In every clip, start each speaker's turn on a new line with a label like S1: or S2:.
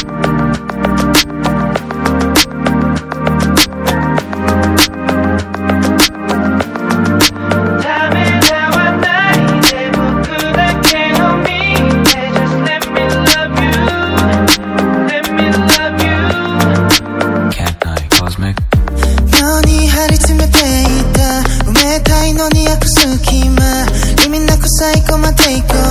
S1: 夢を抱いて僕だけを見て、just let me love you」「let me love you」「
S2: 秒に張り詰めていた。埋めたいのに、約束暇」「夢なく最後まで行こう。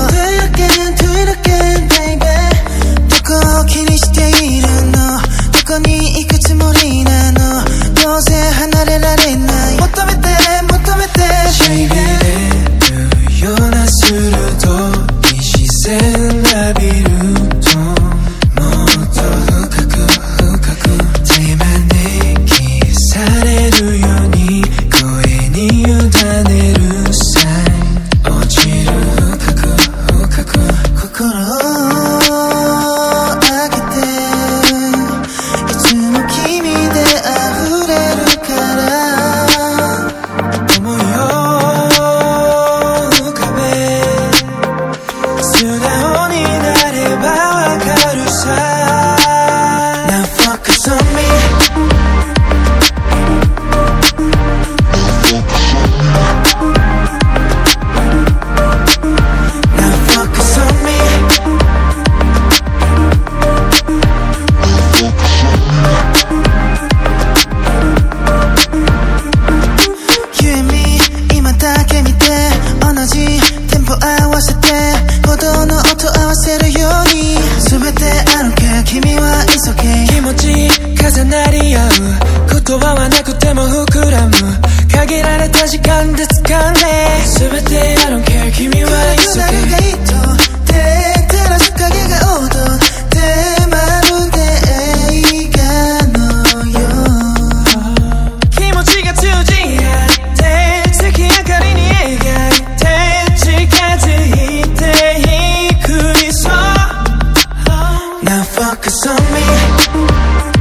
S2: yürü. な
S3: り合う。言葉はなくても膨らむ。限られた時間で掴んで。全て I don't care 君は急
S2: げで照らす影が踊ってまるで映画のよ。う
S3: 気持ちが通じ合って月明かりに描いて近づいていく。理想 Now focus on me